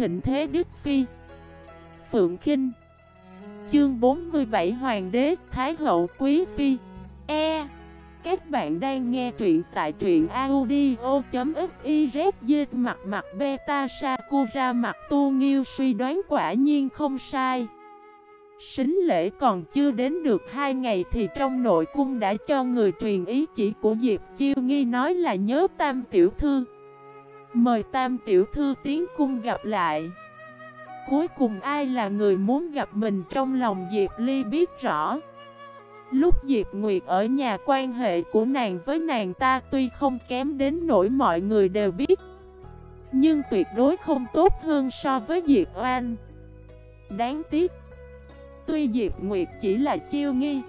thịnh thế Đức Phi. Phượng Kinh. Chương 47 Hoàng đế, Thái hậu Quý Phi. E. Các bạn đang nghe truyện tại truyện audio.xyz Mặt mặt beta Sakura, mặt tu nghiêu suy đoán quả nhiên không sai. Sính lễ còn chưa đến được hai ngày thì trong nội cung đã cho người truyền ý chỉ của Diệp Chiêu Nghi nói là nhớ tam tiểu thư. Mời tam tiểu thư tiến cung gặp lại. Cuối cùng ai là người muốn gặp mình trong lòng Diệp Ly biết rõ. Lúc Diệp Nguyệt ở nhà quan hệ của nàng với nàng ta tuy không kém đến nỗi mọi người đều biết, Nhưng tuyệt đối không tốt hơn so với Diệp Oan Đáng tiếc, Tuy Diệp Nguyệt chỉ là chiêu nghi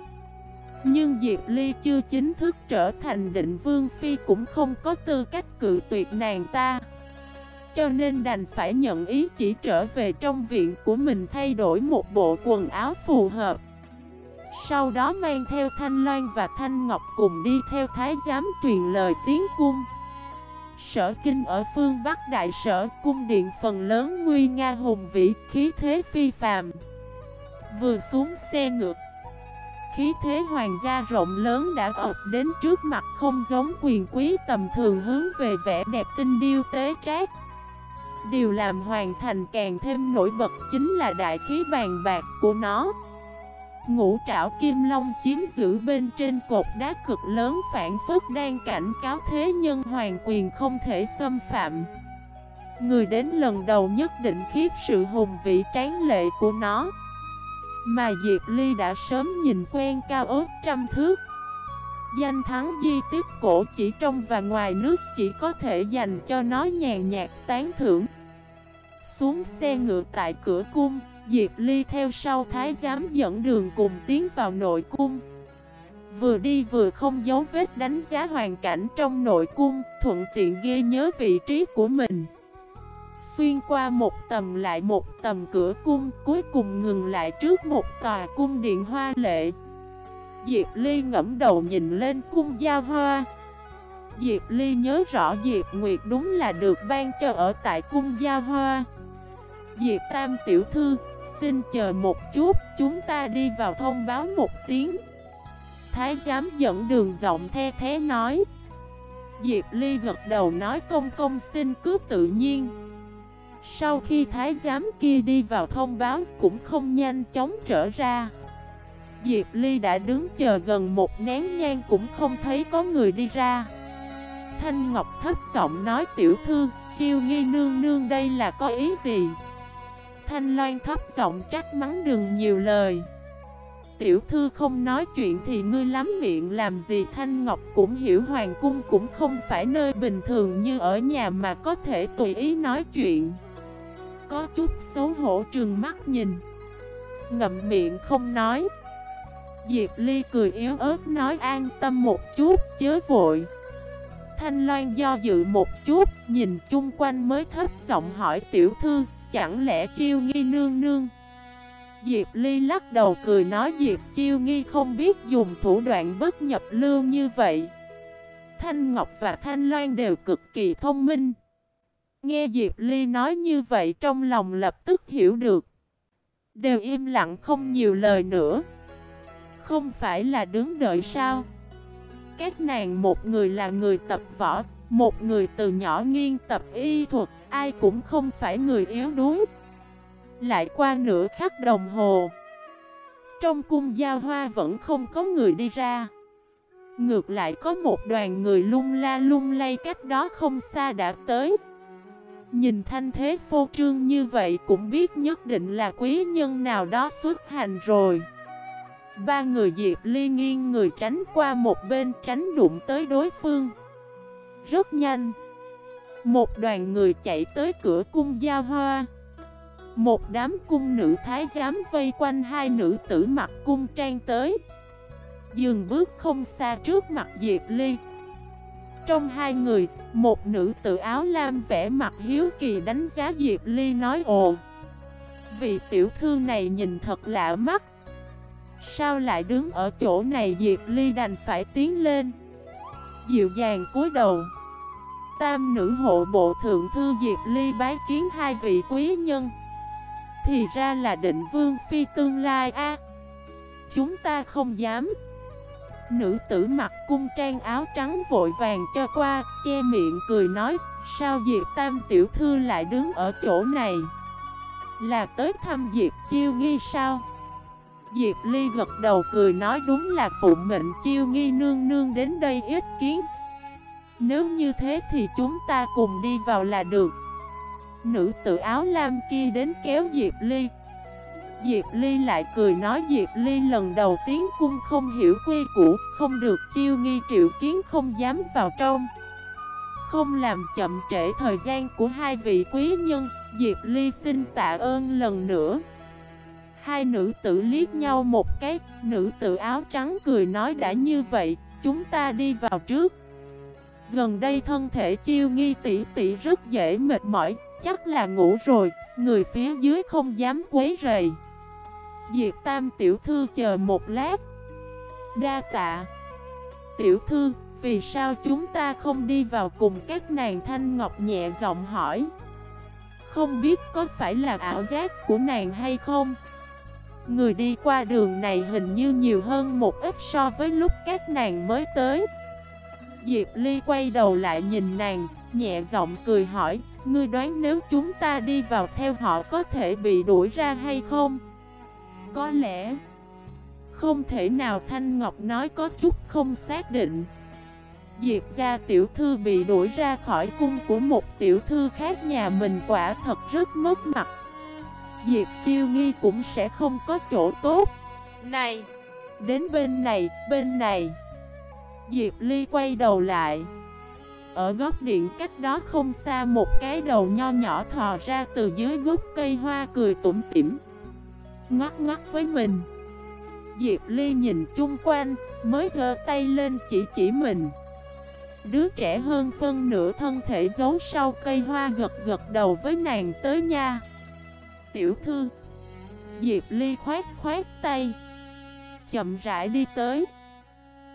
nhưng Diệp Ly chưa chính thức trở thành định vương phi cũng không có tư cách cự tuyệt nàng ta. Cho nên đành phải nhận ý chỉ trở về trong viện của mình thay đổi một bộ quần áo phù hợp. Sau đó mang theo Thanh Loan và Thanh Ngọc cùng đi theo Thái giám truyền lời tiến cung. Sở kinh ở phương Bắc Đại sở, cung điện phần lớn nguy nga hùng vĩ, khí thế phi phàm. Vừa xuống xe ngược Khí thế hoàng gia rộng lớn đã ập đến trước mặt không giống quyền quý tầm thường hướng về vẻ đẹp tinh điêu tế trác. Điều làm hoàn thành càng thêm nổi bật chính là đại khí bàn bạc của nó. Ngũ trảo kim long chiếm giữ bên trên cột đá cực lớn phản phức đang cảnh cáo thế nhân hoàng quyền không thể xâm phạm. Người đến lần đầu nhất định khiếp sự hùng vị tráng lệ của nó mà Diệp Ly đã sớm nhìn quen cao ớt trăm thước. Danh thắng di tiếp cổ chỉ trong và ngoài nước chỉ có thể dành cho nó nhàn nhạt, tán thưởng. Xuống xe ngựa tại cửa cung, Diệp Ly theo sau thái giám dẫn đường cùng tiến vào nội cung. Vừa đi vừa không giấu vết đánh giá hoàn cảnh trong nội cung, Thuận tiện ghi nhớ vị trí của mình. Xuyên qua một tầm lại một tầm cửa cung Cuối cùng ngừng lại trước một tòa cung điện hoa lệ. Diệp Ly ngẫm đầu nhìn lên cung giao hoa. Diệp Ly nhớ rõ Diệp Nguyệt đúng là được ban cho ở tại cung giao hoa. Diệp Tam Tiểu Thư, xin chờ một chút, chúng ta đi vào thông báo một tiếng. Thái giám dẫn đường rộng the thế nói. Diệp Ly gật đầu nói công công xin cứ tự nhiên sau khi thái giám kia đi vào thông báo cũng không nhanh chóng trở ra. Diệp Ly đã đứng chờ gần một nén nhang cũng không thấy có người đi ra. Thanh Ngọc thấp giọng nói, tiểu thư, Chiêu nghi nương nương đây là có ý gì? Thanh Loan thấp giọng trách mắng, đừng nhiều lời. Tiểu thư không nói chuyện thì ngươi lắm miệng làm gì? Thanh Ngọc cũng hiểu Hoàng Cung cũng không phải nơi bình thường như ở nhà mà có thể tùy ý nói chuyện có chút xấu hổ trừng mắt nhìn. Ngậm miệng không nói. Diệp Ly cười yếu ớt nói an tâm một chút, chớ vội. Thanh Loan do dự một chút, Nhìn chung quanh mới thấp giọng hỏi tiểu thư, Chẳng lẽ chiêu nghi nương nương? Diệp Ly lắc đầu cười nói Diệp chiêu nghi không biết dùng thủ đoạn bất nhập lưu như vậy. Thanh Ngọc và Thanh Loan đều cực kỳ thông minh. Nghe Diệp Ly nói như vậy trong lòng lập tức hiểu được. Đều im lặng không nhiều lời nữa. Không phải là đứng đợi sao? Các nàng một người là người tập võ, Một người từ nhỏ nghiên tập y thuật, Ai cũng không phải người yếu đuối. Lại qua nửa khắc đồng hồ, Trong cung giao hoa vẫn không có người đi ra. Ngược lại có một đoàn người lung la lung lay cách đó không xa đã tới. Nhìn thanh thế phô trương như vậy cũng biết nhất định là quý nhân nào đó xuất hành rồi. Ba người Diệp Ly nghiêng người tránh qua một bên tránh đụng tới đối phương. Rất nhanh, Một đoàn người chạy tới cửa cung gia hoa. Một đám cung nữ thái giám vây quanh hai nữ tử mặc cung trang tới. Dừng bước không xa trước mặt Diệp Ly trong hai người, một nữ tự áo lam vẽ mặt hiếu kỳ đánh giá Diệp Ly nói ồ Vị tiểu thư này nhìn thật lạ mắt. Sao lại đứng ở chỗ này? Diệp Ly đành phải tiến lên Dịu dàng cúi đầu. Tam nữ hộ bộ thượng thư Diệp Ly bái kiến hai vị quý nhân. Thì ra là định vương phi tương lai a. Chúng ta không dám Nữ tử mặc cung trang áo trắng vội vàng cho qua, Che miệng cười nói, Sao Diệp Tam tiểu thư lại đứng ở chỗ này? Là tới thăm Diệp chiêu nghi sao? Diệp Ly gật đầu cười nói, đúng là phụ mệnh chiêu nghi nương nương đến đây ít kiến. Nếu như thế thì chúng ta cùng đi vào là được. Nữ tử áo lam kia đến kéo Diệp Ly Diệp Ly lại cười nói Diệp Ly lần đầu tiến cung không hiểu quy củ Không được chiêu nghi triệu kiến không dám vào trong Không làm chậm trễ thời gian của hai vị quý nhân Diệp Ly xin tạ ơn lần nữa Hai nữ tử liếc nhau một cái, nữ tử áo trắng cười nói đã như vậy, chúng ta đi vào trước. Gần đây thân thể chiêu nghi tỷ tỷ rất dễ mệt mỏi, chắc là ngủ rồi, người phía dưới không dám quấy rầy. Diệp Tam tiểu thư chờ một lát. Đa tạ. Tiểu thư, vì sao chúng ta không đi vào cùng các nàng thanh ngọc nhẹ giọng hỏi? Không biết có phải là ảo giác của nàng hay không? Người đi qua đường này hình như nhiều hơn một ít so với lúc các nàng mới tới Diệp Ly quay đầu lại nhìn nàng, nhẹ giọng cười hỏi Ngươi đoán nếu chúng ta đi vào theo họ có thể bị đuổi ra hay không? Có lẽ Không thể nào Thanh Ngọc nói có chút không xác định. Diệp gia tiểu thư bị đuổi ra khỏi cung của một tiểu thư khác nhà mình quả thật rất mất mặt. Diệp Chiêu Nghi cũng sẽ không có chỗ tốt. Này! Đến bên này, bên này. Diệp Ly quay đầu lại. Ở góc điện cách đó không xa một cái đầu nho nhỏ thò ra từ dưới gốc cây hoa cười tủm tỉm Ngót ngót với mình. Diệp Ly nhìn chung quanh, Mới giơ tay lên chỉ chỉ mình. Đứa trẻ hơn phân nửa thân thể giấu sau cây hoa gật gật đầu với nàng tới nha tiểu thư. Diệp Ly khoát khoát tay. Chậm rãi đi tới.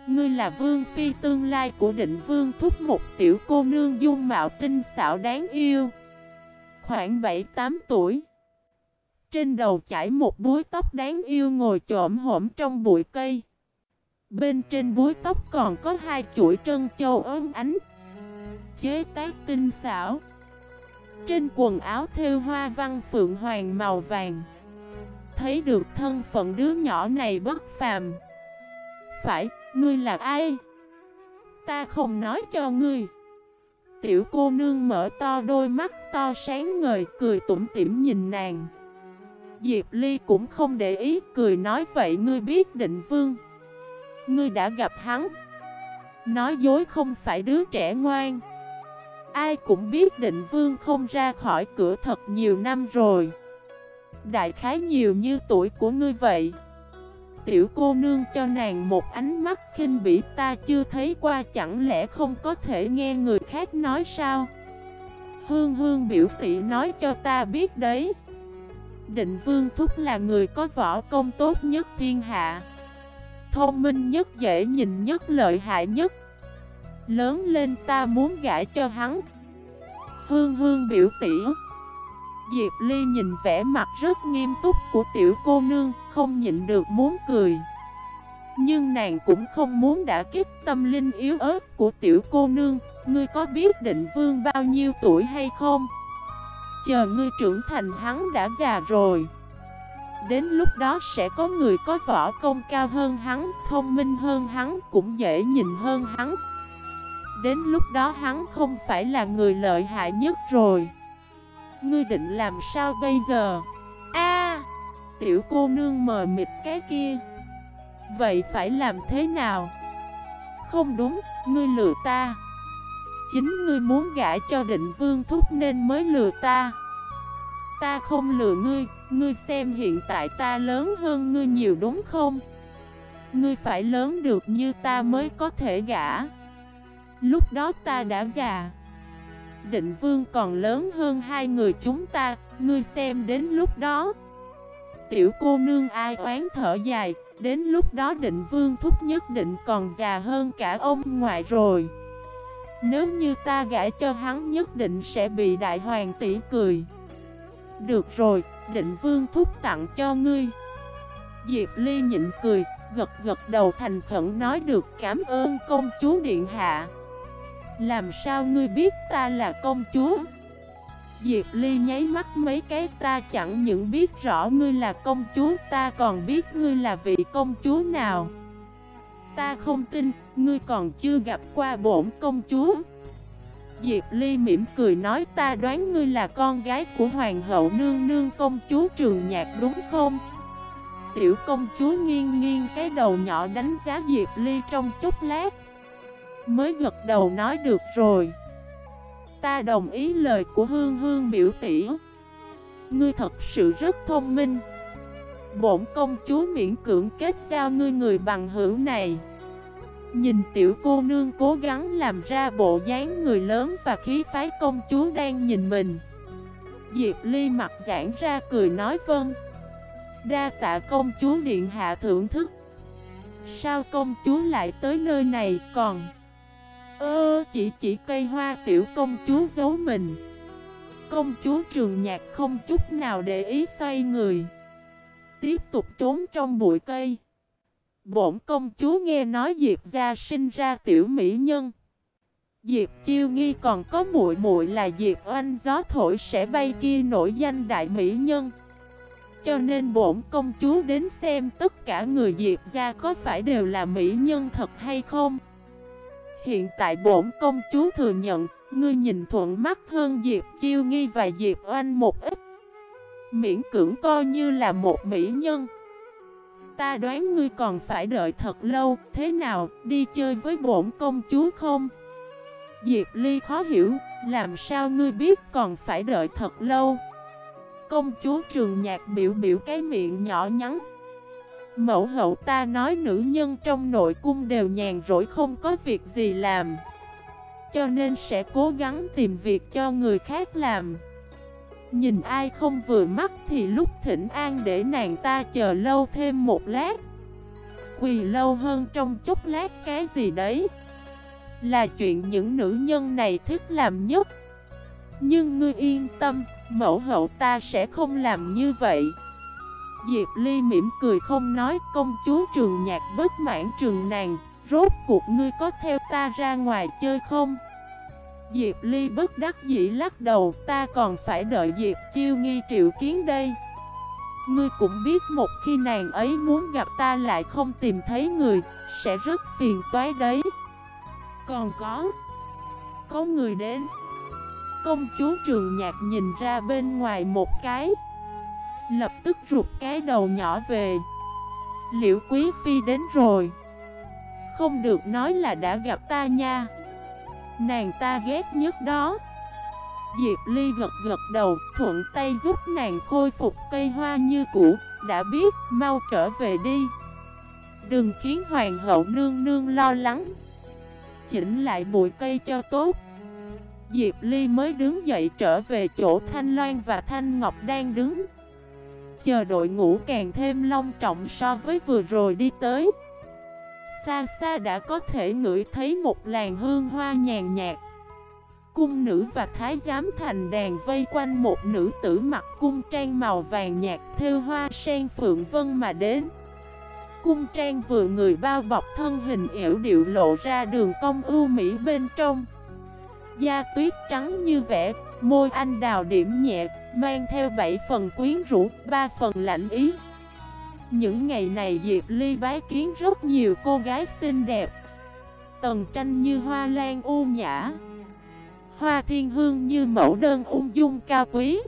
Ngươi là vương phi tương lai của định vương thúc một tiểu cô nương dung mạo tinh xảo đáng yêu. Khoảng 7-8 tuổi. Trên đầu chảy một búi tóc đáng yêu ngồi trộm hổm trong bụi cây. Bên trên búi tóc còn có hai chuỗi trân châu ấm ánh. Chế tác tinh xảo. Trên quần áo thêu hoa văn phượng hoàng màu vàng. Thấy được thân phận đứa nhỏ này bất phàm. Phải, ngươi là ai? Ta không nói cho ngươi. Tiểu cô nương mở to đôi mắt to sáng ngời cười tủm tỉm nhìn nàng. Diệp Ly cũng không để ý, cười nói, vậy ngươi biết định vương. Ngươi đã gặp hắn. Nói dối không phải đứa trẻ ngoan. Ai cũng biết định vương không ra khỏi cửa thật nhiều năm rồi. Đại khái nhiều như tuổi của ngươi vậy. Tiểu cô nương cho nàng một ánh mắt khinh bỉ, ta chưa thấy qua, chẳng lẽ không có thể nghe người khác nói sao? Hương hương biểu tỷ nói, cho ta biết đấy. Định vương thúc là người có võ công tốt nhất thiên hạ. Thông minh nhất, dễ nhìn nhất, lợi hại nhất. Lớn lên ta muốn gả cho hắn. Hương hương biểu tỉ. Diệp Ly nhìn vẻ mặt rất nghiêm túc của tiểu cô nương, Không nhịn được muốn cười. Nhưng nàng cũng không muốn đã kích tâm linh yếu ớt của tiểu cô nương. Ngươi có biết định vương bao nhiêu tuổi hay không? Chờ ngươi trưởng thành hắn đã già rồi. Đến lúc đó sẽ có người có võ công cao hơn hắn, Thông minh hơn hắn, Cũng dễ nhìn hơn hắn. Đến lúc đó hắn không phải là người lợi hại nhất rồi. Ngươi định làm sao bây giờ? A! Tiểu cô nương mờ mịt cái kia. Vậy phải làm thế nào? Không đúng, Ngươi lừa ta. Chính ngươi muốn gả cho định vương thúc nên mới lừa ta. Ta không lừa ngươi Ngươi xem hiện tại ta lớn hơn ngươi nhiều đúng không? Ngươi phải lớn được như ta mới có thể gả. Lúc đó ta đã già Định vương còn lớn hơn hai người chúng ta, Ngươi xem đến lúc đó. Tiểu cô nương ai oán thở dài, Đến lúc đó định vương thúc nhất định còn già hơn cả ông ngoại rồi. Nếu như ta gãi cho hắn nhất định sẽ bị đại hoàng tỷ cười. Được rồi, định vương thúc tặng cho ngươi. Diệp Ly nhịn cười, gật gật đầu thành khẩn nói được cảm ơn công chúa Điện Hạ. Làm sao ngươi biết ta là công chúa? Diệp Ly nháy mắt mấy cái ta chẳng những biết rõ ngươi là công chúa Ta còn biết ngươi là vị công chúa nào. Ta không tin, ngươi còn chưa gặp qua bổn công chúa. Diệp Ly mỉm cười nói, ta đoán ngươi là con gái của Hoàng hậu nương nương công chúa Trường Nhạc đúng không? Tiểu công chúa nghiêng nghiêng cái đầu nhỏ đánh giá Diệp Ly trong chút lát. Mới gật đầu nói, được rồi. Ta đồng ý lời của Hương Hương biểu tỷ. Ngươi thật sự rất thông minh. Bổn công chúa miễn cưỡng kết giao ngươi người bằng hữu này. Nhìn tiểu cô nương cố gắng làm ra bộ dáng người lớn và khí phái công chúa đang nhìn mình. Diệp Ly mặt giãn ra cười nói vâng. Đa tạ công chúa điện hạ thưởng thức. Sao công chúa lại tới nơi này còn? Ơ, chỉ chỉ cây hoa tiểu công chúa giấu mình. Công chúa trường nhạc không chút nào để ý xoay người. Tiếp tục trốn trong bụi cây. Bổn công chúa nghe nói Diệp gia sinh ra tiểu mỹ nhân. Diệp chiêu nghi còn có muội muội là Diệp oanh gió thổi sẽ bay kia nổi danh đại mỹ nhân. Cho nên bổn công chúa đến xem tất cả người Diệp gia có phải đều là mỹ nhân thật hay không. Hiện tại bổn công chúa thừa nhận, Ngươi nhìn thuận mắt hơn Diệp chiêu nghi và Diệp oanh một ít. Miễn cưỡng coi như là một mỹ nhân. Ta đoán ngươi còn phải đợi thật lâu Thế nào, đi chơi với bổn công chúa không? Diệp Ly khó hiểu Làm sao ngươi biết còn phải đợi thật lâu? Công chúa trường nhạc biểu biểu cái miệng nhỏ nhắn Mẫu hậu ta nói nữ nhân trong nội cung đều nhàn rỗi không có việc gì làm Cho nên sẽ cố gắng tìm việc cho người khác làm Nhìn ai không vừa mắt thì lúc thỉnh an để nàng ta chờ lâu thêm một lát. Quỳ lâu hơn trong chút lát cái gì đấy? Là chuyện những nữ nhân này thích làm nhất. Nhưng ngươi yên tâm, mẫu hậu ta sẽ không làm như vậy. Diệp Ly mỉm cười không nói công chúa trường nhạc bất mãn trường nàng Rốt cuộc ngươi có theo ta ra ngoài chơi không? Diệp Ly bất đắc dĩ lắc đầu, Ta còn phải đợi Diệp Chiêu nghi triệu kiến đây. Ngươi cũng biết một khi nàng ấy muốn gặp ta lại không tìm thấy người, Sẽ rất phiền toái đấy. Còn có Có người đến. Công chúa trường nhạc nhìn ra bên ngoài một cái, Lập tức rụt cái đầu nhỏ về. Liễu quý phi đến rồi. Không được nói là đã gặp ta nha. Nàng ta ghét nhất đó. Diệp Ly gật gật đầu, Thuận tay giúp nàng khôi phục cây hoa như cũ, Đã biết, mau trở về đi. Đừng khiến hoàng hậu nương nương lo lắng. Chỉnh lại bụi cây cho tốt. Diệp Ly mới đứng dậy trở về chỗ Thanh Loan và Thanh Ngọc đang đứng. Chờ đội ngũ càng thêm long trọng so với vừa rồi đi tới. Xa xa đã có thể ngửi thấy một làn hương hoa nhàn nhạt. Cung nữ và thái giám thành đàn vây quanh một nữ tử mặc cung trang màu vàng nhạt theo hoa sen phượng vân mà đến. Cung trang vừa người bao bọc thân hình yểu điệu lộ ra đường cong ưu mỹ bên trong. Da tuyết trắng như vẽ, môi anh đào điểm nhẹ, mang theo 7 phần quyến rũ, 3 phần lạnh ý những ngày này Diệp Ly bái kiến rất nhiều cô gái xinh đẹp. Tần tranh như hoa lan u nhã. Hoa thiên hương như mẫu đơn ung dung cao quý.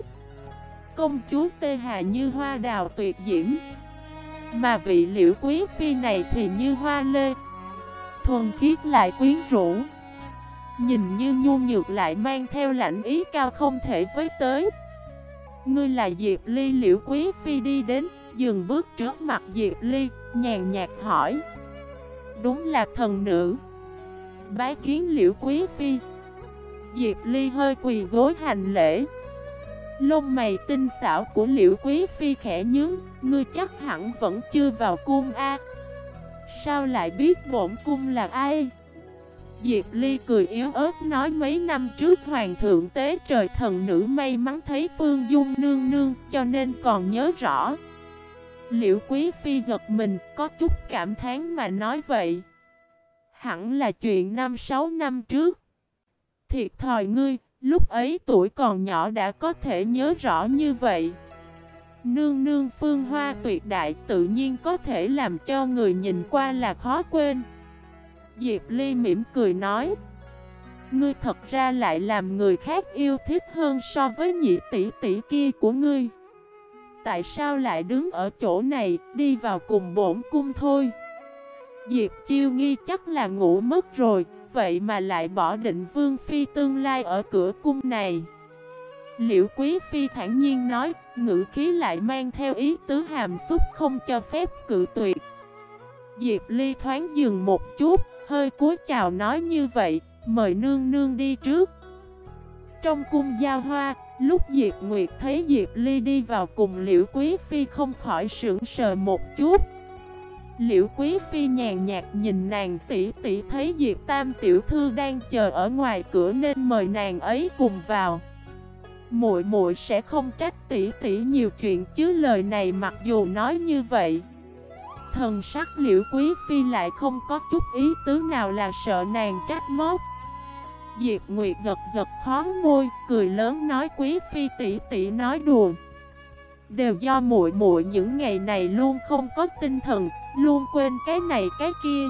Công chúa Tê Hà như hoa đào tuyệt diễm. Mà vị liễu quý phi này thì như hoa lê. Thuần khiết lại quyến rũ. Nhìn như nhu nhược lại mang theo lãnh ý cao không thể với tới. Ngươi là Diệp Ly liễu quý phi đi đến dừng bước trước mặt Diệp Ly, nhàn nhạt hỏi. Đúng là thần nữ. Bái kiến liễu quý phi. Diệp Ly hơi quỳ gối hành lễ. Lông mày tinh xảo của liễu quý phi khẽ nhướng Ngươi chắc hẳn vẫn chưa vào cung A. Sao lại biết bổn cung là ai? Diệp Ly cười yếu ớt nói mấy năm trước Hoàng thượng tế trời thần nữ may mắn thấy Phương Dung nương nương cho nên còn nhớ rõ. Liễu Quý Phi giật mình có chút cảm thán mà nói vậy. Hẳn là chuyện năm sáu năm trước. Thiệt thòi ngươi, lúc ấy tuổi còn nhỏ đã có thể nhớ rõ như vậy. Nương nương phương hoa tuyệt đại tự nhiên có thể làm cho người nhìn qua là khó quên. Diệp Ly mỉm cười nói Ngươi thật ra lại làm người khác yêu thích hơn so với nhị tỷ tỷ kia của ngươi Tại sao lại đứng ở chỗ này, đi vào cùng bổn cung thôi? Diệp Chiêu nghi chắc là ngủ mất rồi, Vậy mà lại bỏ định vương phi tương lai ở cửa cung này. Liễu Quý Phi thản nhiên nói, Ngữ khí lại mang theo ý tứ hàm xúc không cho phép cự tuyệt. Diệp Ly thoáng dừng một chút, Hơi cúi chào nói như vậy, Mời nương nương đi trước. Trong cung giao hoa Lúc Diệp Nguyệt thấy Diệp Ly đi vào cùng Liễu Quý Phi không khỏi sững sờ một chút Liễu Quý Phi nhàn nhạt nhìn nàng tỷ tỷ thấy Diệp Tam tiểu thư đang chờ ở ngoài cửa nên mời nàng ấy cùng vào. Muội muội sẽ không trách tỷ tỷ nhiều chuyện chứ lời này mặc dù nói như vậy. Thần sắc Liễu Quý Phi lại không có chút ý tứ nào là sợ nàng trách móc. Diệp Nguyệt giật giật khó môi, cười lớn nói Quý Phi tỷ tỷ nói đùa. Đều do muội muội những ngày này luôn không có tinh thần, luôn quên cái này cái kia.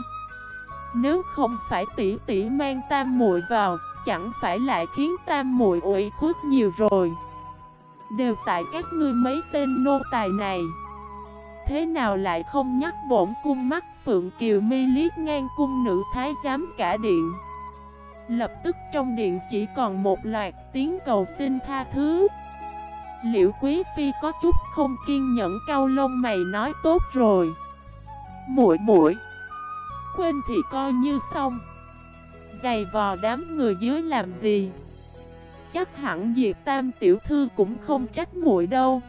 Nếu không phải tỷ tỷ mang tam muội vào, chẳng phải lại khiến tam muội ủy khuất nhiều rồi. Đều tại các ngươi mấy tên nô tài này. Thế nào lại không nhắc bổn cung mắt Phượng Kiều mi liếc ngang cung nữ thái giám cả điện. Lập tức trong điện chỉ còn một loạt tiếng cầu xin tha thứ. Liễu Quý Phi có chút không kiên nhẫn cau lông mày nói tốt rồi? Muội muội. Quên thì coi như xong. Giày vò đám người dưới làm gì? Chắc hẳn Diệp Tam tiểu thư cũng không trách muội đâu.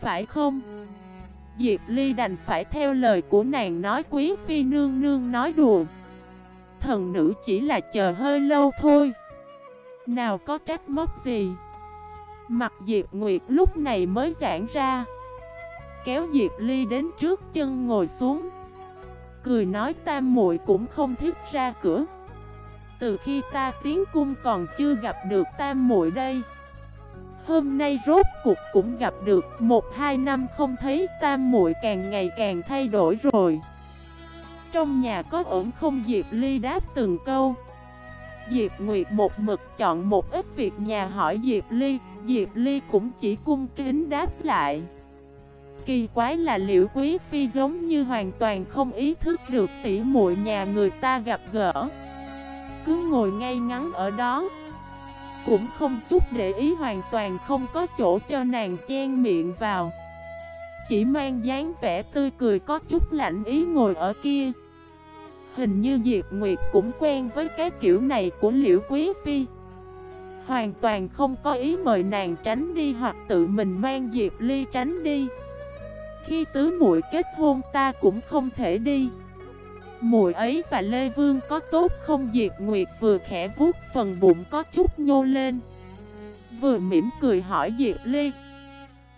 Phải không? Diệp Ly đành phải theo lời của nàng nói quý phi nương nương nói đùa. Thần nữ chỉ là chờ hơi lâu thôi. Nào có trách móc gì? Mặt Diệp Nguyệt lúc này mới giãn ra. Kéo Diệp Ly đến trước chân ngồi xuống. Cười nói tam muội cũng không thích ra cửa. Từ khi ta tiến cung còn chưa gặp được tam muội đây. Hôm nay rốt cuộc cũng gặp được, Một hai năm không thấy tam muội càng ngày càng thay đổi rồi. Trong nhà có ổn không? Diệp Ly đáp từng câu. Diệp Nguyệt một mực chọn một ít việc nhà hỏi Diệp Ly Diệp Ly cũng chỉ cung kính đáp lại. Kỳ quái là liệu quý phi giống như hoàn toàn không ý thức được tỉ muội nhà người ta gặp gỡ. Cứ ngồi ngay ngắn ở đó, Cũng không chút để ý hoàn toàn không có chỗ cho nàng chen miệng vào. Chỉ mang dáng vẻ tươi cười có chút lạnh ý ngồi ở kia. Hình như Diệp Nguyệt cũng quen với cái kiểu này của Liễu Quý Phi. Hoàn toàn không có ý mời nàng tránh đi hoặc tự mình mang Diệp Ly tránh đi. Khi tứ muội kết hôn ta cũng không thể đi. Muội ấy và Lê Vương có tốt không? Diệp Nguyệt vừa khẽ vuốt phần bụng có chút nhô lên. Vừa mỉm cười hỏi Diệp Ly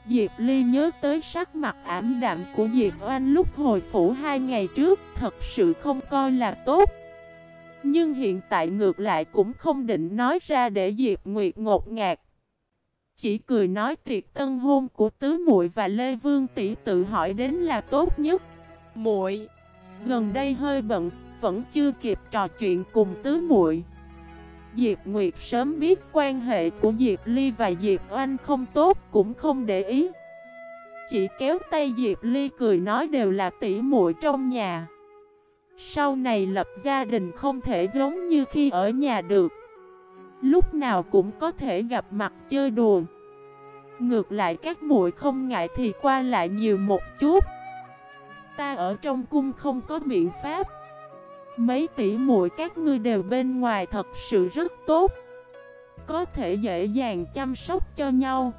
Diệp Ly nhớ tới sắc mặt ảm đạm của Diệp Oanh lúc hồi phủ hai ngày trước Thật sự không coi là tốt. Nhưng hiện tại ngược lại cũng không định nói ra để Diệp Nguyệt ngột ngạt. Chỉ cười nói tiệc tân hôn của Tứ muội và Lê Vương tỷ tự hỏi đến là tốt nhất. Muội Gần đây hơi bận, vẫn chưa kịp trò chuyện cùng Tứ muội. Diệp Nguyệt sớm biết quan hệ của Diệp Ly và Diệp Oanh không tốt cũng không để ý. Chỉ kéo tay Diệp Ly cười nói đều là tỷ muội trong nhà. Sau này lập gia đình không thể giống như khi ở nhà được. Lúc nào cũng có thể gặp mặt chơi đùa. Ngược lại các muội không ngại thì qua lại nhiều một chút. Ta ở trong cung không có biện pháp. Mấy tỷ muội các ngươi đều bên ngoài thật sự rất tốt. Có thể dễ dàng chăm sóc cho nhau.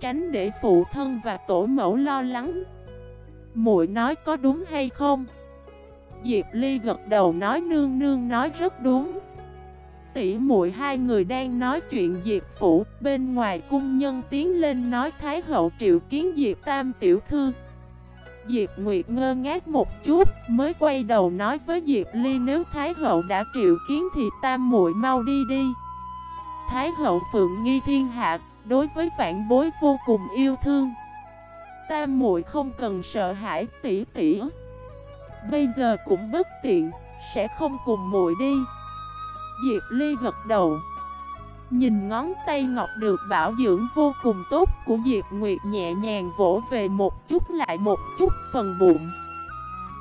Tránh để phụ thân và tổ mẫu lo lắng. Muội nói có đúng hay không? Diệp Ly gật đầu nói nương nương nói rất đúng. Tỷ muội hai người đang nói chuyện Diệp Phủ, Bên ngoài cung nhân tiến lên nói Thái hậu triệu kiến Diệp Tam tiểu thư. Diệp Nguyệt ngơ ngác một chút, Mới quay đầu nói với Diệp Ly, Nếu Thái hậu đã triệu kiến thì Tam muội mau đi đi. Thái hậu phượng nghi thiên hạ, Đối với vạn bối vô cùng yêu thương. Tam muội không cần sợ hãi tỷ tỷ. Bây giờ cũng bất tiện, Sẽ không cùng muội đi. Diệp Ly gật đầu. Nhìn ngón tay ngọc được bảo dưỡng vô cùng tốt của Diệp Nguyệt nhẹ nhàng vỗ về một chút lại một chút phần bụng.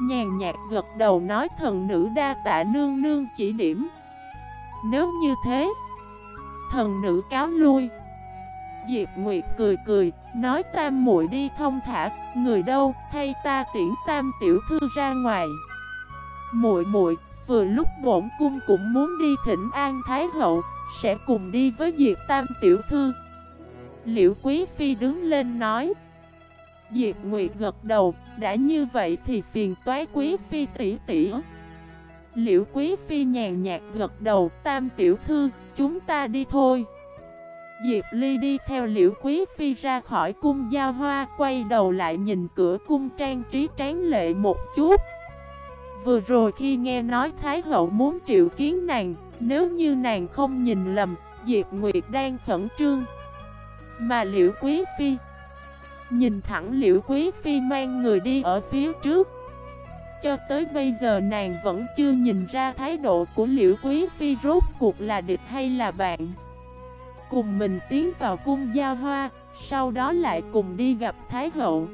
Nhàn nhạt gật đầu nói thần nữ đa tạ nương nương chỉ điểm. Nếu như thế, Thần nữ cáo lui. Diệp Nguyệt cười cười, Nói tam muội đi thông thả, Người đâu, thay ta tiễn tam tiểu thư ra ngoài. Muội muội, Vừa lúc bổn cung cũng muốn đi thỉnh an Thái Hậu sẽ cùng đi với Diệp Tam Tiểu Thư. Liễu Quý Phi đứng lên nói. Diệp Nguyệt gật đầu, Đã như vậy thì phiền toái Quý Phi tỷ tỷ. Liễu Quý Phi nhàn nhạt gật đầu, Tam Tiểu Thư, Chúng ta đi thôi. Diệp Ly đi theo Liễu Quý Phi ra khỏi cung giao hoa, Quay đầu lại nhìn cửa cung trang trí tráng lệ một chút. Vừa rồi khi nghe nói Thái Hậu muốn triệu kiến nàng nếu như nàng không nhìn lầm, Diệp Nguyệt đang khẩn trương. Mà Liễu Quý Phi, Nhìn thẳng Liễu Quý Phi mang người đi ở phía trước. Cho tới bây giờ nàng vẫn chưa nhìn ra thái độ của Liễu Quý Phi rốt cuộc là địch hay là bạn. Cùng mình tiến vào cung giao hoa, Sau đó lại cùng đi gặp Thái Hậu.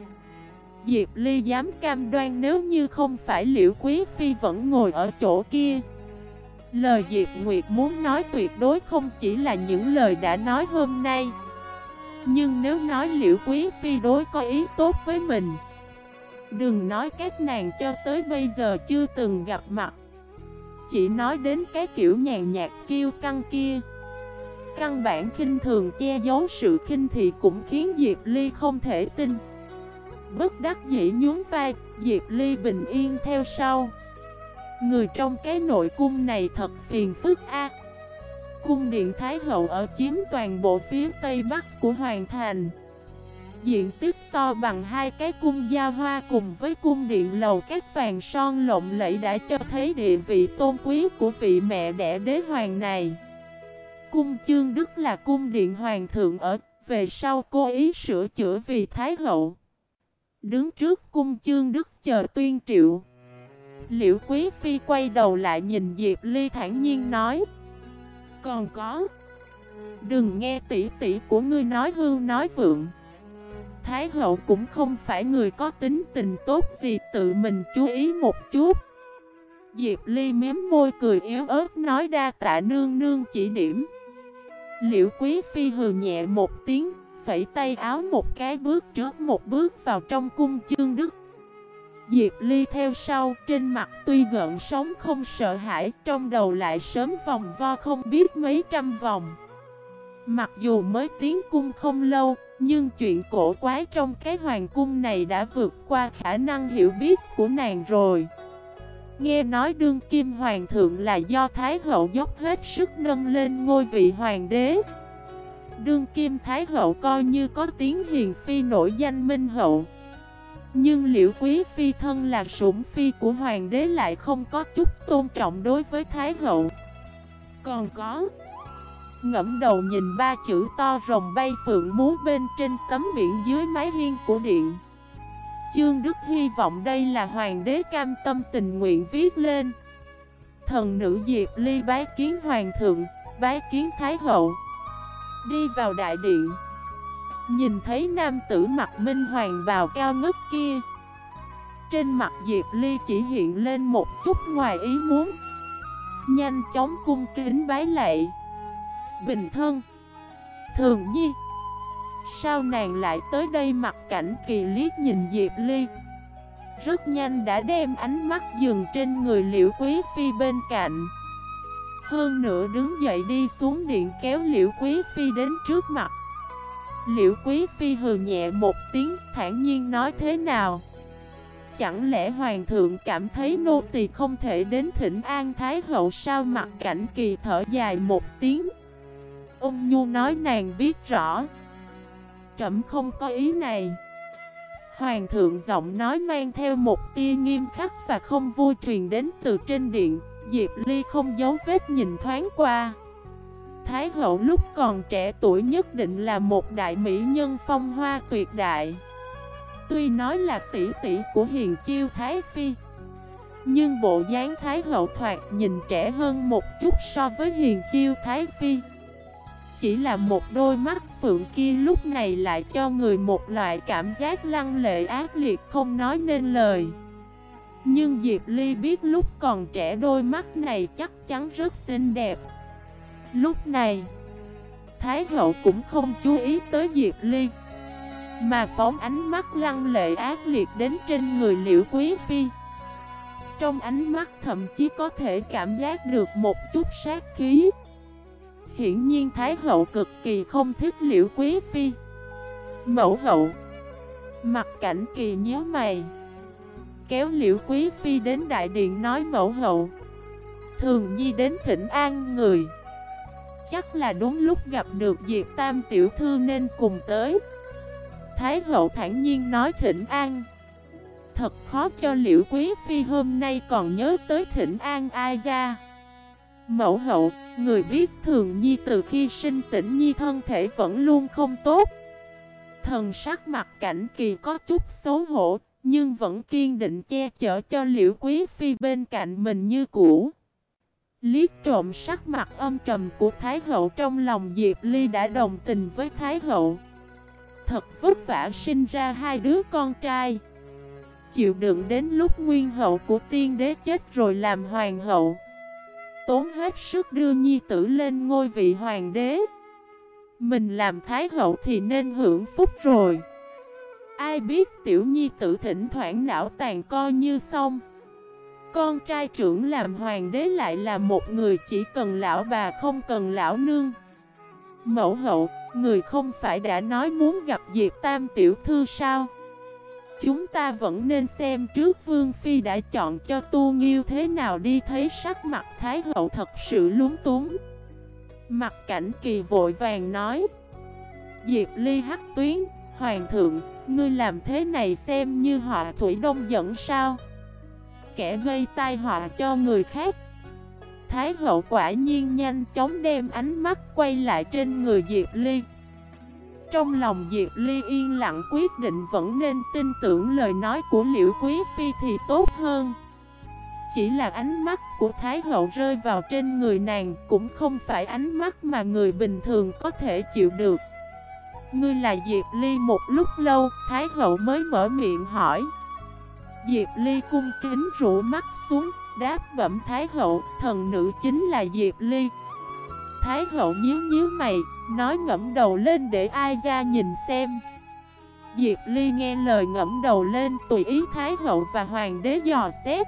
Diệp Ly dám cam đoan nếu như không phải Liễu Quý Phi vẫn ngồi ở chỗ kia Lời Diệp Nguyệt muốn nói tuyệt đối không chỉ là những lời đã nói hôm nay. Nhưng nếu nói Liễu Quý Phi đối có ý tốt với mình Đừng nói các nàng cho tới bây giờ chưa từng gặp mặt. Chỉ nói đến cái kiểu nhàn nhạt kiêu căng kia. Căn bản khinh thường che giấu sự khinh thị cũng khiến Diệp Ly không thể tin. Bất đắc dĩ nhún vai, Diệp Ly bình yên theo sau. Người trong cái nội cung này thật phiền phức a. Cung điện Thái Hậu ở chiếm toàn bộ phía tây bắc của Hoàng Thành. Diện tích to bằng hai cái cung gia hoa cùng với cung điện lầu các vàng son lộng lẫy đã cho thấy địa vị tôn quý của vị mẹ đẻ đế hoàng này. Cung Chương Đức là cung điện hoàng thượng ở, về sau cố ý sửa chữa vì Thái Hậu. Đứng trước cung chương đức chờ tuyên triệu. Liễu Quý Phi quay đầu lại nhìn Diệp Ly thản nhiên nói. Còn có. Đừng nghe tỷ tỷ của ngươi nói hương nói vượng. Thái hậu cũng không phải người có tính tình tốt gì, tự mình chú ý một chút. Diệp Ly mém môi cười yếu ớt nói đa tạ nương nương chỉ điểm. Liễu Quý Phi hừ nhẹ một tiếng, Phẩy tay áo một cái bước trước, một bước vào trong cung chương đức Diệp Ly theo sau, trên mặt tuy gợn sóng không sợ hãi, Trong đầu lại sớm vòng vo không biết mấy trăm vòng. Mặc dù mới tiến cung không lâu, Nhưng chuyện cổ quái trong cái hoàng cung này đã vượt qua khả năng hiểu biết của nàng rồi. Nghe nói đương kim hoàng thượng là do Thái hậu dốc hết sức nâng lên ngôi vị hoàng đế. Đương Kim Thái Hậu coi như có tiếng hiền phi nổi danh minh hậu. Nhưng liễu quý phi thân là sủng phi của hoàng đế lại không có chút tôn trọng đối với Thái Hậu. Còn có Ngẫm đầu nhìn ba chữ to rồng bay phượng múa bên trên tấm biển dưới mái hiên của điện. Chương Đức hy vọng đây là hoàng đế cam tâm tình nguyện viết lên. Thần nữ Diệp Ly bái kiến hoàng thượng, bái kiến thái hậu. Đi vào đại điện. Nhìn thấy nam tử mặt minh hoàng bào cao ngất kia. Trên mặt Diệp Ly chỉ hiện lên một chút ngoài ý muốn. Nhanh chóng cung kính bái lạy. Bình thân. Thường nhi. Sao nàng lại tới đây mặt cảnh kỳ liếc nhìn Diệp Ly? Rất nhanh đã đem ánh mắt dừng trên người liễu quý phi bên cạnh. Hơn nữa đứng dậy đi xuống điện kéo Liễu Quý Phi đến trước mặt. Liễu Quý Phi hừ nhẹ một tiếng, thản nhiên nói thế nào? Chẳng lẽ hoàng thượng cảm thấy nô tỳ không thể đến thỉnh an thái hậu sao mặt cảnh kỳ thở dài một tiếng? Ông Nhu nói nàng biết rõ. Trẩm không có ý này. Hoàng thượng giọng nói mang theo một tia nghiêm khắc và không vui truyền đến từ trên điện. Diệp Ly không giấu vết nhìn thoáng qua. Thái hậu lúc còn trẻ tuổi nhất định là một đại mỹ nhân phong hoa tuyệt đại. Tuy nói là tỷ tỷ của hiền chiêu Thái Phi, Nhưng bộ dáng Thái hậu thoạt nhìn trẻ hơn một chút so với hiền chiêu Thái Phi. Chỉ là một đôi mắt phượng kia lúc này lại cho người một loại cảm giác lăng lệ ác liệt không nói nên lời. Nhưng Diệp Ly biết lúc còn trẻ đôi mắt này chắc chắn rất xinh đẹp. Lúc này, Thái hậu cũng không chú ý tới Diệp Ly, Mà phóng ánh mắt lăng lệ ác liệt đến trên người liễu quý phi. Trong ánh mắt thậm chí có thể cảm giác được một chút sát khí. Hiển nhiên Thái hậu cực kỳ không thích liễu quý phi. Mẫu hậu, Mặt cảnh kỳ nhớ mày, Kéo liễu quý phi đến đại điện nói mẫu hậu, Thường nhi đến thỉnh an người. Chắc là đúng lúc gặp được Diệp Tam tiểu thư nên cùng tới. Thái hậu thản nhiên nói thỉnh an. Thật khó cho liễu quý phi hôm nay còn nhớ tới thỉnh an ai ra Mẫu hậu, người biết thường nhi từ khi sinh tỉnh nhi thân thể vẫn luôn không tốt. Thần sắc mặt cảnh kỳ có chút xấu hổ Nhưng vẫn kiên định che chở cho liễu quý phi bên cạnh mình như cũ. Liết trộm sắc mặt âm trầm của Thái Hậu trong lòng Diệp Ly đã đồng tình với Thái Hậu. Thật vất vả sinh ra hai đứa con trai. Chịu đựng đến lúc nguyên hậu của tiên đế chết rồi làm hoàng hậu. Tốn hết sức đưa nhi tử lên ngôi vị hoàng đế. Mình làm thái hậu thì nên hưởng phúc rồi. Ai biết tiểu nhi tử thỉnh thoảng não tàn co như xong con trai trưởng làm hoàng đế lại là một người chỉ cần lão bà không cần lão nương Mẫu hậu, người không phải đã nói muốn gặp Diệp Tam tiểu thư sao? Chúng ta vẫn nên xem trước Vương Phi đã chọn cho Tu Nghiêu thế nào đi thấy sắc mặt Thái hậu thật sự lúng túng Mặt cảnh kỳ vội vàng nói Diệp Ly hắc tuyến, Hoàng thượng, ngươi làm thế này xem như họa thủy đông dẫn sao? Kẻ gây tai họa cho người khác. Thái hậu quả nhiên nhanh chóng đem ánh mắt quay lại trên người Diệp Ly. Trong lòng Diệp Ly yên lặng quyết định vẫn nên tin tưởng lời nói của Liễu Quý Phi thì tốt hơn. Chỉ là ánh mắt của Thái hậu rơi vào trên người nàng cũng không phải ánh mắt mà người bình thường có thể chịu được. Ngươi là Diệp Ly một lúc lâu, Thái hậu mới mở miệng hỏi. Diệp Ly cung kính rũ mắt xuống, đáp bẩm Thái Hậu, thần nữ chính là Diệp Ly. Thái Hậu nhíu nhíu mày, nói ngẫm đầu lên để ai ra nhìn xem. Diệp Ly nghe lời ngẫm đầu lên tùy ý Thái Hậu và Hoàng đế dò xét.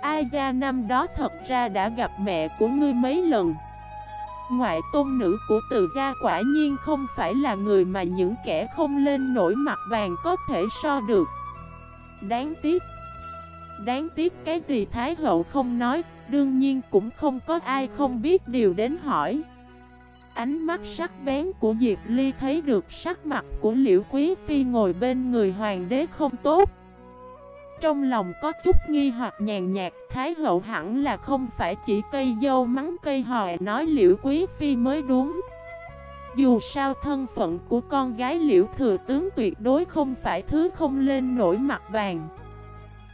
Ai ra năm đó thật ra đã gặp mẹ của ngươi mấy lần. Ngoại tôn nữ của từ gia quả nhiên không phải là người mà những kẻ không lên nổi mặt vàng có thể so được. Đáng tiếc. Đáng tiếc cái gì Thái Hậu không nói, Đương nhiên cũng không có ai không biết điều đến hỏi. Ánh mắt sắc bén của Diệp Ly thấy được sắc mặt của Liễu Quý Phi ngồi bên người hoàng đế không tốt. Trong lòng có chút nghi hoặc nhàn nhạt, Thái hậu hẳn là không phải chỉ cây dâu mắng cây hòe nói Liễu Quý Phi mới đúng dù sao thân phận của con gái liễu thừa tướng tuyệt đối không phải thứ không lên nổi mặt vàng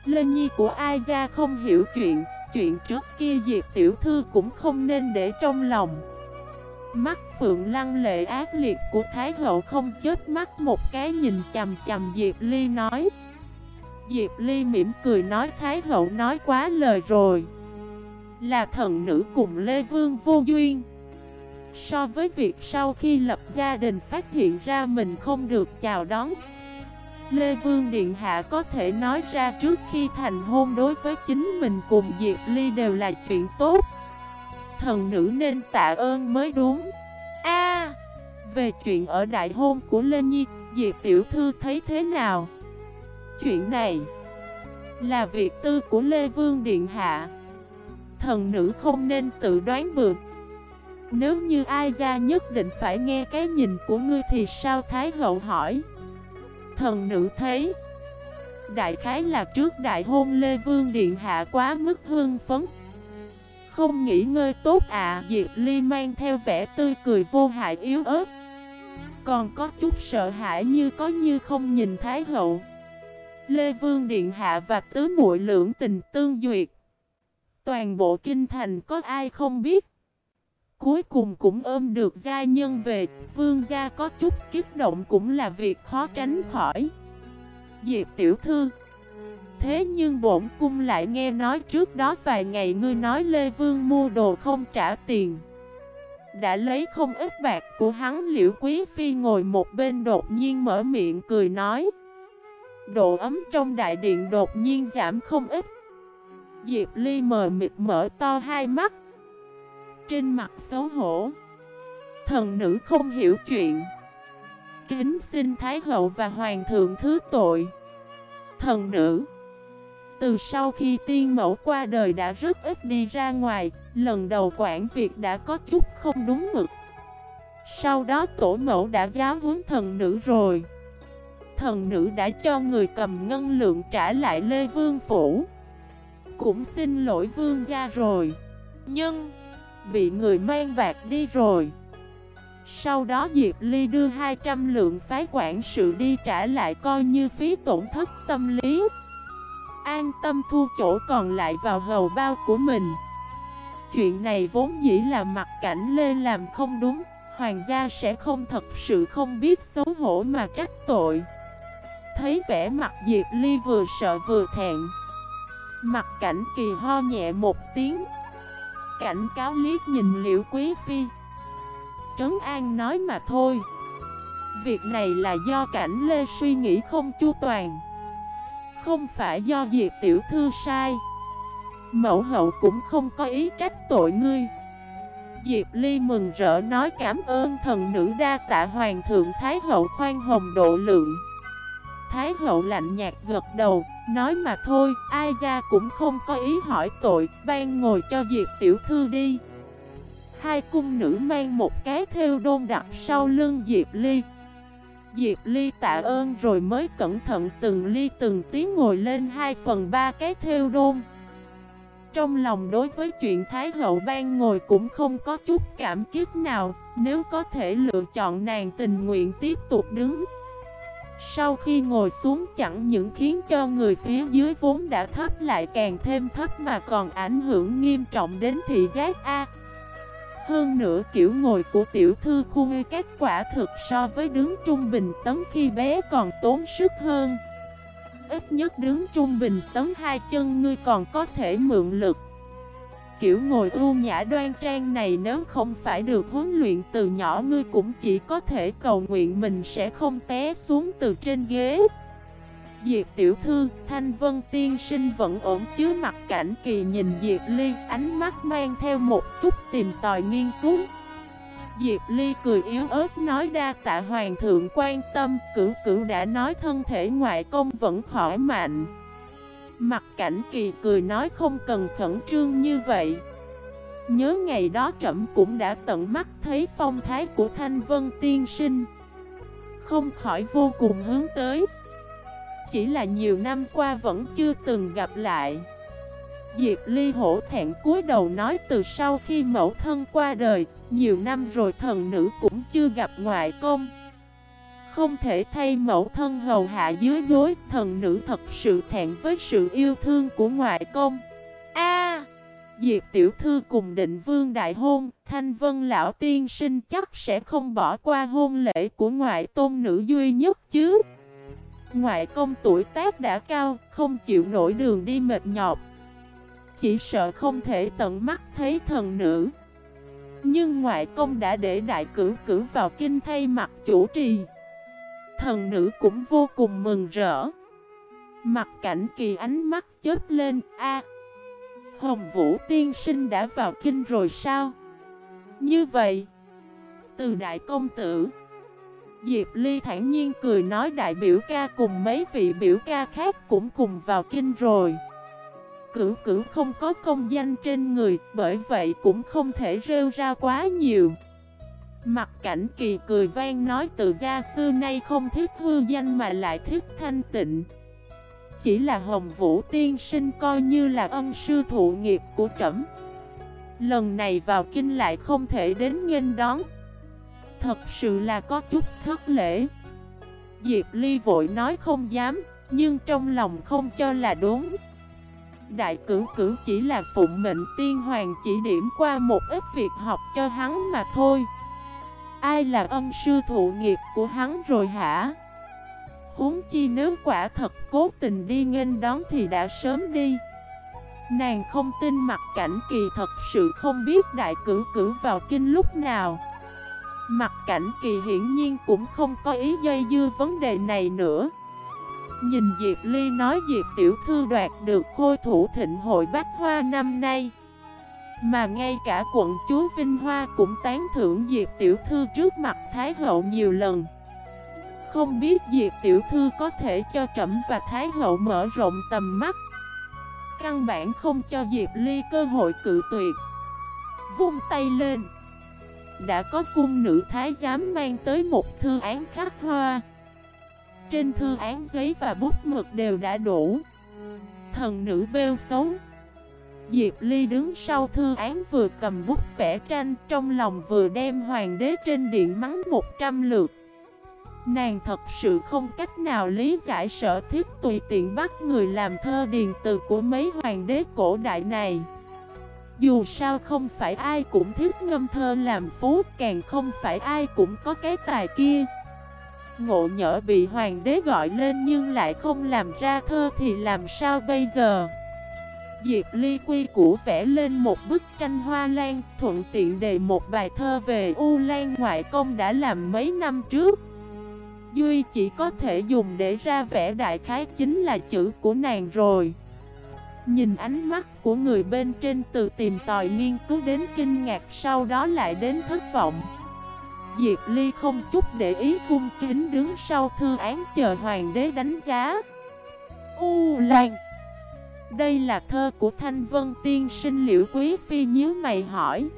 Lê Nhi của ai ra không hiểu chuyện Chuyện trước kia Diệp Tiểu Thư cũng không nên để trong lòng. Mắt phượng lăng lệ ác liệt của Thái Hậu không chết mắt một cái nhìn chầm chầm Diệp Ly nói. Diệp Ly mỉm cười nói, Thái Hậu nói quá lời rồi. Là thần nữ cùng Lê Vương vô duyên. So với việc sau khi lập gia đình phát hiện ra mình không được chào đón Lê Vương Điện Hạ có thể nói ra trước khi thành hôn đối với chính mình cùng Diệp Ly đều là chuyện tốt. Thần nữ nên tạ ơn mới đúng. A Về chuyện ở đại hôn của Lê Nhi, Diệp Tiểu Thư thấy thế nào? Chuyện này Là việc tư của Lê Vương Điện Hạ. Thần nữ không nên tự đoán bược. Nếu như ai ra nhất định phải nghe cái nhìn của ngươi thì sao Thái Hậu hỏi? Thần nữ thấy Đại khái là trước đại hôn Lê Vương Điện Hạ quá mức hương phấn. Không nghĩ ngơi tốt à Diệp Ly mang theo vẻ tươi cười vô hại yếu ớt. Còn có chút sợ hãi như có như không nhìn Thái Hậu. Lê Vương Điện Hạ và Tứ muội lưỡng tình tương duyệt. Toàn bộ kinh thành có ai không biết? Cuối cùng cũng ôm được gia nhân về. Vương gia có chút kích động cũng là việc khó tránh khỏi. Diệp tiểu thư, Thế nhưng bổn cung lại nghe nói trước đó vài ngày ngươi nói Lê Vương mua đồ không trả tiền. Đã lấy không ít bạc của hắn liễu quý phi ngồi một bên đột nhiên mở miệng cười nói. Độ ấm trong đại điện đột nhiên giảm không ít. Diệp Ly mờ mịt mở to hai mắt. Trên mặt xấu hổ. Thần nữ không hiểu chuyện. Kính xin Thái Hậu và Hoàng thượng thứ tội. Thần nữ, Từ sau khi tiên mẫu qua đời đã rất ít đi ra ngoài, Lần đầu quản việc đã có chút không đúng mực. Sau đó tổ mẫu đã giáo huấn thần nữ rồi. Thần nữ đã cho người cầm ngân lượng trả lại Lê Vương Phủ. Cũng xin lỗi Vương gia rồi. Nhưng Bị người mang bạc đi rồi. Sau đó Diệp Ly đưa 200 lượng phái quản sự đi trả lại coi như phí tổn thất tâm lý. An tâm thu chỗ còn lại vào hầu bao của mình. Chuyện này vốn dĩ là mặt cảnh Lê làm không đúng, Hoàng gia sẽ không thật sự không biết xấu hổ mà trách tội. Thấy vẻ mặt Diệp Ly vừa sợ vừa thẹn. Mặt cảnh kỳ ho nhẹ một tiếng Cảnh cáo liếc nhìn liễu quý phi. Trấn An nói mà thôi. Việc này là do cảnh Lê suy nghĩ không chu toàn. Không phải do Diệp Tiểu Thư sai. Mẫu hậu cũng không có ý trách tội ngươi. Diệp Ly mừng rỡ nói cảm ơn thần nữ đa tạ Hoàng thượng Thái hậu khoan hồng độ lượng. Thái hậu lạnh nhạt gật đầu Nói mà thôi, ai ra cũng không có ý hỏi tội Ban ngồi cho Diệp Tiểu Thư đi. Hai cung nữ mang một cái theo đôn đặt sau lưng Diệp Ly. Diệp Ly tạ ơn rồi mới cẩn thận từng ly từng tiếng ngồi lên hai phần ba cái theo đôn. Trong lòng đối với chuyện Thái hậu ban ngồi cũng không có chút cảm kích nào Nếu có thể lựa chọn nàng tình nguyện tiếp tục đứng sau khi ngồi xuống chẳng những khiến cho người phía dưới vốn đã thấp lại càng thêm thấp mà còn ảnh hưởng nghiêm trọng đến thị giác A. Hơn nữa kiểu ngồi của tiểu thư khu ngư các quả thực so với đứng trung bình tấm khi bé còn tốn sức hơn. Ít nhất đứng trung bình tấm hai chân ngươi còn có thể mượn lực. Kiểu ngồi ưu nhã đoan trang này nếu không phải được huấn luyện từ nhỏ ngươi cũng chỉ có thể cầu nguyện mình sẽ không té xuống từ trên ghế Diệp tiểu thư, Thanh Vân tiên sinh vẫn ổn chứ mặt cảnh kỳ nhìn Diệp Ly, ánh mắt mang theo một chút tìm tòi nghiên cứu. Diệp Ly cười yếu ớt nói đa tạ hoàng thượng quan tâm, cửu cửu đã nói thân thể ngoại công vẫn khỏi mạnh. Mặt cảnh kỳ cười nói không cần khẩn trương như vậy. Nhớ ngày đó trẫm cũng đã tận mắt thấy phong thái của Thanh Vân tiên sinh. Không khỏi vô cùng hướng tới. Chỉ là nhiều năm qua vẫn chưa từng gặp lại Diệp Ly hổ thẹn cúi đầu nói từ sau khi mẫu thân qua đời, Nhiều năm rồi thần nữ cũng chưa gặp ngoại công không thể thay mẫu thân hầu hạ dưới gối. Thần nữ thật sự thẹn với sự yêu thương của ngoại công. A! Diệp tiểu thư cùng định vương đại hôn. Thanh vân lão tiên sinh chắc sẽ không bỏ qua hôn lễ của ngoại tôn nữ duy nhất chứ. Ngoại công tuổi tác đã cao, không chịu nổi đường đi mệt nhọc. Chỉ sợ không thể tận mắt thấy thần nữ. Nhưng ngoại công đã để đại cử cử vào kinh thay mặt chủ trì. Thần nữ cũng vô cùng mừng rỡ. Mặt cảnh kỳ ánh mắt chớp lên, A, Hồng Vũ tiên sinh đã vào kinh rồi sao? Như vậy, Từ đại công tử, Diệp Ly thản nhiên cười nói đại biểu ca cùng mấy vị biểu ca khác cũng cùng vào kinh rồi. Cửu cửu không có công danh trên người, Bởi vậy cũng không thể rêu ra quá nhiều. Mặt cảnh kỳ cười vang nói từ gia xưa nay không thích hư danh mà lại thích thanh tịnh. Chỉ là hồng vũ tiên sinh coi như là ân sư thụ nghiệp của trẫm. Lần này vào kinh lại không thể đến nghênh đón. Thật sự là có chút thất lễ. Diệp Ly vội nói không dám, Nhưng trong lòng không cho là đúng. Đại cử cử chỉ là phụng mệnh tiên hoàng chỉ điểm qua một ít việc học cho hắn mà thôi. Ai là ân sư thụ nghiệp của hắn rồi hả? Huống chi nếu quả thật cố tình đi nghênh đón thì đã sớm đi. Nàng không tin mặt cảnh kỳ thật sự không biết đại cử cử vào kinh lúc nào. Mặt cảnh kỳ hiển nhiên cũng không có ý dây dưa vấn đề này nữa. Nhìn Diệp Ly nói Diệp Tiểu Thư đoạt được khôi thủ thịnh hội Bách Hoa năm nay mà ngay cả quận chúa Vinh Hoa cũng tán thưởng Diệp Tiểu Thư trước mặt Thái Hậu nhiều lần. Không biết Diệp Tiểu Thư có thể cho Trẩm và Thái Hậu mở rộng tầm mắt. Căn bản không cho Diệp Ly cơ hội cự tuyệt. Vung tay lên. Đã có cung nữ thái giám mang tới một thư án khắc hoa. Trên thư án giấy và bút mực đều đã đủ. Thần nữ bêu xấu. Diệp Ly đứng sau thư án vừa cầm bút vẽ tranh, Trong lòng vừa đem hoàng đế trên điện mắng 100 lượt. Nàng thật sự không cách nào lý giải sở thiết tùy tiện bắt người làm thơ điền từ của mấy hoàng đế cổ đại này. Dù sao không phải ai cũng thích ngâm thơ làm phú, Càng không phải ai cũng có cái tài kia. Ngộ nhỡ bị hoàng đế gọi lên nhưng lại không làm ra thơ thì làm sao bây giờ? Diệp Ly quy củ vẽ lên một bức tranh hoa lan, Thuận tiện đề một bài thơ về U Lan ngoại công đã làm mấy năm trước. Duy chỉ có thể dùng để ra vẽ đại khái chính là chữ của nàng rồi. Nhìn ánh mắt của người bên trên từ tìm tòi nghiên cứu đến kinh ngạc sau đó lại đến thất vọng. Diệp Ly không chút để ý cung kính đứng sau thư án chờ hoàng đế đánh giá. U Lan đây là thơ của Thanh Vân Tiên sinh liễu quý phi nhíu mày hỏi.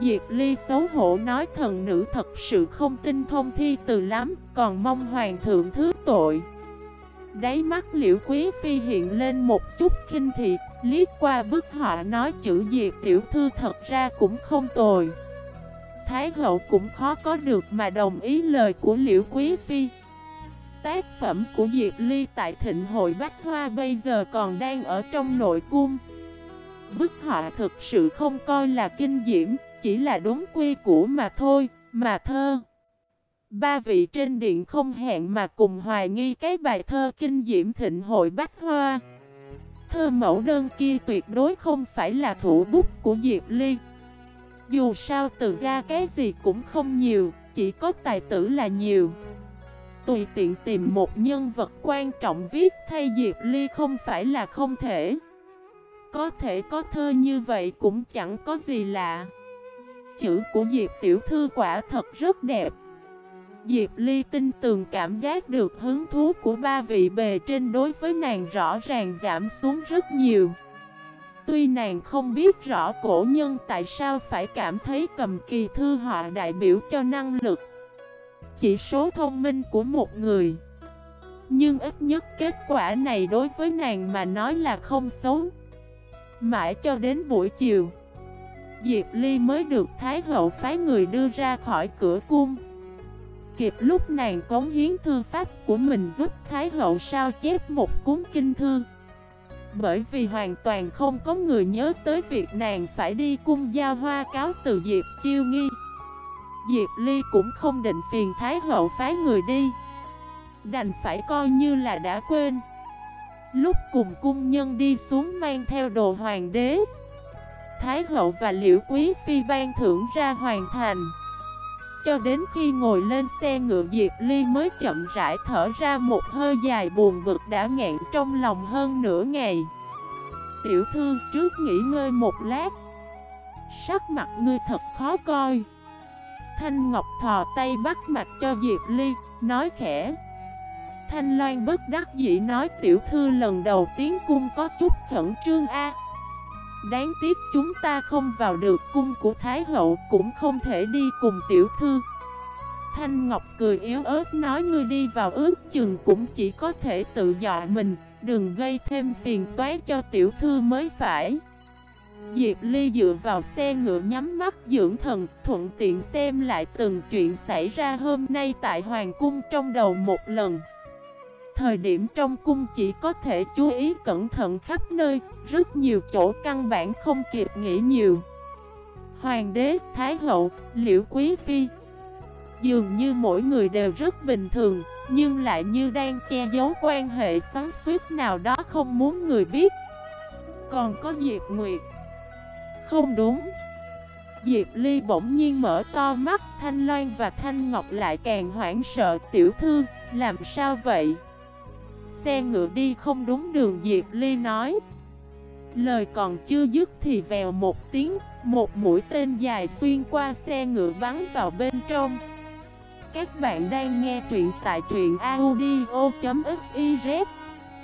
Diệp Ly xấu hổ nói thần nữ thật sự không tin thông thi từ lắm, Còn mong hoàng thượng thứ tội. Đáy mắt liễu quý phi hiện lên một chút khinh thị Liết qua bức họa nói chữ Diệp tiểu thư thật ra cũng không tồi. Thái hậu cũng khó có được mà đồng ý lời của liễu quý phi. Tác phẩm của Diệp Ly tại thịnh hội Bách Hoa bây giờ còn đang ở trong nội cung Bức họa thực sự không coi là kinh diễm chỉ là đúng quy củ mà thôi, mà thơ. Ba vị trên điện không hẹn mà cùng hoài nghi cái bài thơ kinh diễm thịnh hội Bách Hoa. Thơ mẫu đơn kia tuyệt đối không phải là thủ bút của Diệp Ly. Dù sao từ ra cái gì cũng không nhiều, chỉ có tài tử là nhiều. Tùy tiện tìm một nhân vật quan trọng viết thay Diệp Ly không phải là không thể. Có thể có thơ như vậy cũng chẳng có gì lạ. Chữ của Diệp Tiểu Thư quả thật rất đẹp. Diệp Ly tin tường cảm giác được hứng thú của ba vị bề trên đối với nàng rõ ràng giảm xuống rất nhiều. Tuy nàng không biết rõ cổ nhân tại sao phải cảm thấy cầm kỳ thư họa đại biểu cho năng lực chỉ số thông minh của một người. Nhưng ít nhất kết quả này đối với nàng mà nói là không xấu. Mãi cho đến buổi chiều, Diệp Ly mới được Thái Hậu phái người đưa ra khỏi cửa cung. Kịp lúc nàng cống hiến thư pháp của mình giúp Thái Hậu sao chép một cuốn kinh thư. Bởi vì hoàn toàn không có người nhớ tới việc nàng phải đi cung giao hoa cáo từ Diệp Chiêu Nghi. Diệp Ly cũng không định phiền Thái Hậu phái người đi. Đành phải coi như là đã quên. Lúc cùng cung nhân đi xuống mang theo đồ hoàng đế, Thái hậu và liễu quý phi ban thưởng ra hoàn thành. Cho đến khi ngồi lên xe ngựa, Diệp Ly mới chậm rãi thở ra một hơi dài buồn bực đã ngẹn trong lòng hơn nửa ngày. Tiểu thư, trước nghỉ ngơi một lát. Sắc mặt ngươi thật khó coi. Thanh Ngọc thò tay bắt mặt cho Diệp Ly, nói khẽ. Thanh Loan bất đắc dĩ nói tiểu thư lần đầu tiến cung có chút khẩn trương a. Đáng tiếc chúng ta không vào được cung của Thái Hậu cũng không thể đi cùng tiểu thư. Thanh Ngọc cười yếu ớt nói ngươi đi vào ước chừng cũng chỉ có thể tự dọa mình Đừng gây thêm phiền toái cho tiểu thư mới phải. Diệp Ly dựa vào xe ngựa nhắm mắt dưỡng thần Thuận tiện xem lại từng chuyện xảy ra hôm nay tại Hoàng Cung trong đầu một lần. Thời điểm trong cung chỉ có thể chú ý cẩn thận khắp nơi Rất nhiều chỗ căn bản không kịp nghĩ nhiều. Hoàng đế, Thái hậu, Liễu Quý Phi Dường như mỗi người đều rất bình thường Nhưng lại như đang che giấu quan hệ xoắn suýt nào đó không muốn người biết. Còn có Diệp Nguyệt không đúng. Diệp Ly bỗng nhiên mở to mắt Thanh Loan và Thanh Ngọc lại càng hoảng sợ Tiểu thư, làm sao vậy? Xe ngựa đi không đúng đường Diệp Ly nói. Lời còn chưa dứt thì vèo một tiếng Một mũi tên dài xuyên qua xe ngựa bắn vào bên trong. Các bạn đang nghe truyện tại truyện audio.fif